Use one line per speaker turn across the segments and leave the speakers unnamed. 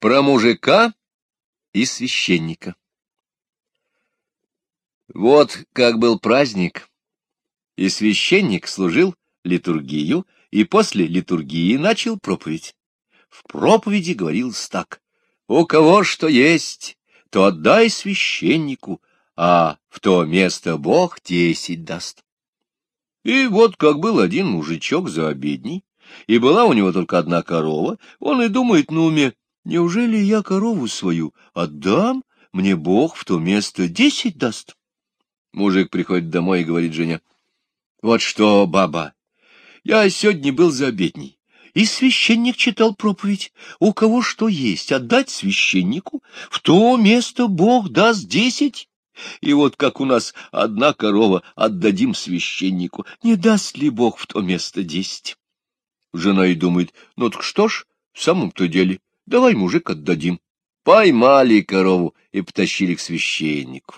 Про мужика и священника. Вот как был праздник, и священник служил литургию, и после литургии начал проповедь. В проповеди говорилось так. «У кого что есть, то отдай священнику, а в то место Бог десять даст». И вот как был один мужичок за обедней, и была у него только одна корова, он и думает на уме, неужели я корову свою отдам, мне Бог в то место десять даст? Мужик приходит домой и говорит жене, вот что, баба, я сегодня был за обедней, и священник читал проповедь, у кого что есть, отдать священнику, в то место Бог даст десять. И вот как у нас одна корова отдадим священнику, не даст ли Бог в то место десять? Жена и думает, ну так что ж, в самом-то деле, давай, мужик, отдадим. Поймали корову и потащили к священнику.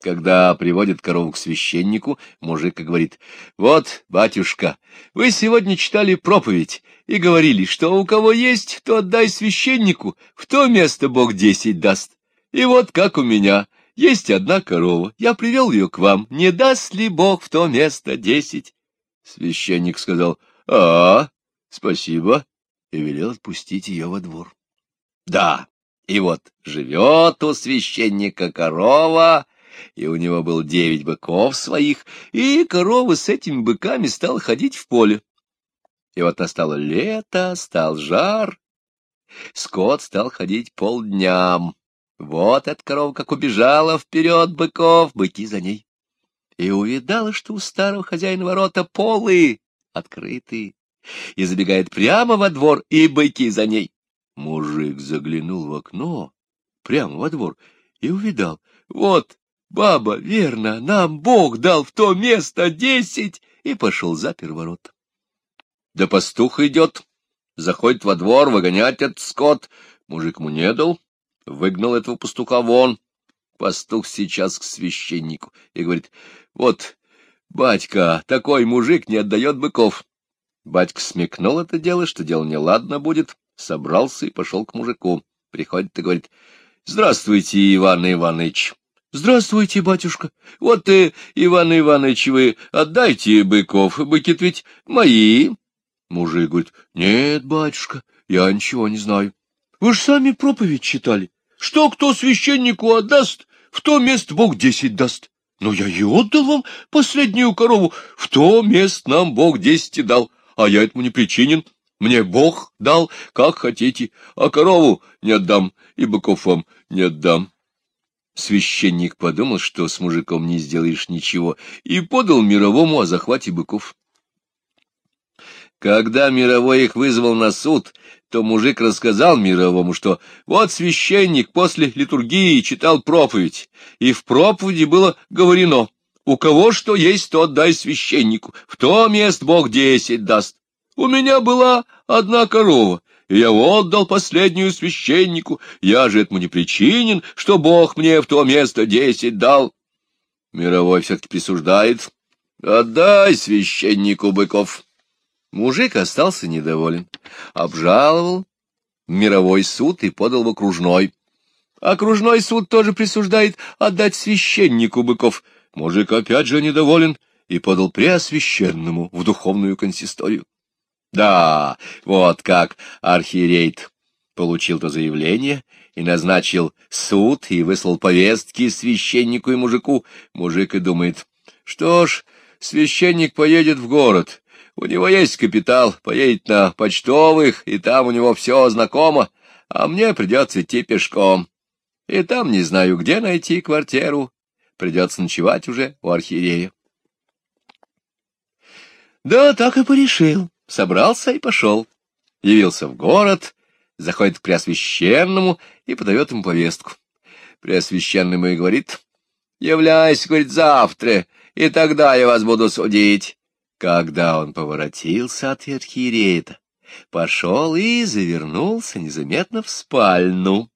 Когда приводят корову к священнику, мужик говорит, вот, батюшка, вы сегодня читали проповедь и говорили, что у кого есть, то отдай священнику, в то место Бог десять даст. И вот как у меня, есть одна корова, я привел ее к вам, не даст ли Бог в то место десять? Священник сказал, — А, спасибо, и велел отпустить ее во двор. Да, и вот живет у священника корова, и у него был девять быков своих, и корова с этими быками стала ходить в поле. И вот настало лето, стал жар, скот стал ходить полдням. Вот эта корова как убежала вперед быков, быки за ней. И увидала, что у старого хозяина ворота полы, открытый, и забегает прямо во двор, и быки за ней. Мужик заглянул в окно, прямо во двор, и увидал, вот, баба, верно, нам Бог дал в то место десять, и пошел запер ворот. Да пастух идет, заходит во двор выгонять этот скот, мужик ему не дал, выгнал этого пастуха вон. Пастух сейчас к священнику и говорит, вот Батька, такой мужик не отдает быков. Батька смекнул это дело, что дело неладно будет, собрался и пошел к мужику. Приходит и говорит, — Здравствуйте, Иван Иванович. — Здравствуйте, батюшка. Вот ты, Иван Иванович, вы отдайте быков, быки ведь мои. Мужик говорит, — Нет, батюшка, я ничего не знаю. Вы же сами проповедь читали. Что кто священнику отдаст, в то место Бог десять даст. Но я и отдал вам последнюю корову. В то место нам Бог десяти дал, а я этому не причинен. Мне Бог дал, как хотите, а корову не отдам, и быков вам не отдам. Священник подумал, что с мужиком не сделаешь ничего, и подал мировому о захвате быков. Когда мировой их вызвал на суд, то мужик рассказал мировому, что вот священник после литургии читал проповедь, и в проповеди было говорено, у кого что есть, то отдай священнику, в то мест Бог десять даст. У меня была одна корова, и я отдал последнюю священнику, я же этому не причинен, что Бог мне в то место десять дал. Мировой все-таки присуждает, отдай священнику быков. Мужик остался недоволен, обжаловал мировой суд и подал в окружной. Окружной суд тоже присуждает отдать священнику быков. Мужик опять же недоволен и подал преосвященному в духовную консисторию. Да, вот как архиерейт получил то заявление и назначил суд и выслал повестки священнику и мужику. Мужик и думает, что ж, священник поедет в город, у него есть капитал, поедет на почтовых, и там у него все знакомо, а мне придется идти пешком. И там не знаю, где найти квартиру. Придется ночевать уже у архиерея. Да, так и порешил. Собрался и пошел. Явился в город, заходит к Преосвященному и подает ему повестку. Преосвященный ему и говорит, «Являйся, — говорит, — завтра, и тогда я вас буду судить». Когда он поворотился от архиерея, пошел и завернулся незаметно в спальню.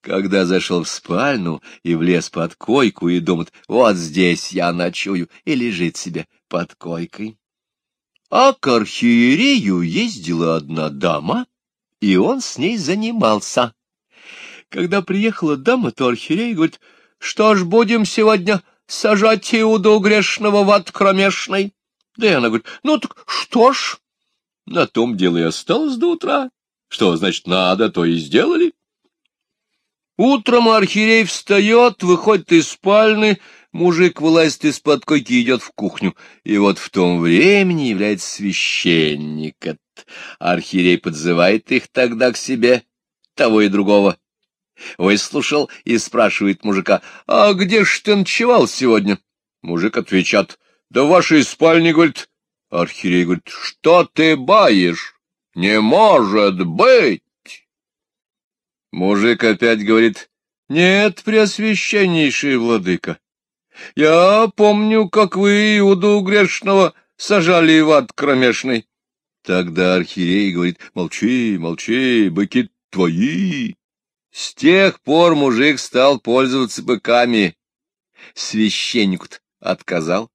Когда зашел в спальню и влез под койку и думает, вот здесь я ночую, и лежит себе под койкой. А к архиерею ездила одна дама и он с ней занимался. Когда приехала дама, то архиерей говорит, что ж будем сегодня сажать Иуду грешного в ад кромешный? Да и она говорит, ну так что ж? На том дело и осталось до утра. Что, значит, надо, то и сделали. Утром архиерей встает, выходит из спальни, мужик вылазит из-под койки и идет в кухню. И вот в том времени является священник. Архиерей подзывает их тогда к себе, того и другого. Выслушал и спрашивает мужика, «А где ж ты ночевал сегодня?» Мужик отвечает, «Да в вашей спальне, — говорит». Архиерей говорит, «Что ты баешь? Не может быть!» Мужик опять говорит, «Нет, преосвященнейший владыка, я помню, как вы Иуду грешного сажали в ад кромешный». Тогда архиерей говорит, «Молчи, молчи, быки твои». С тех пор мужик стал пользоваться быками. Священник отказал.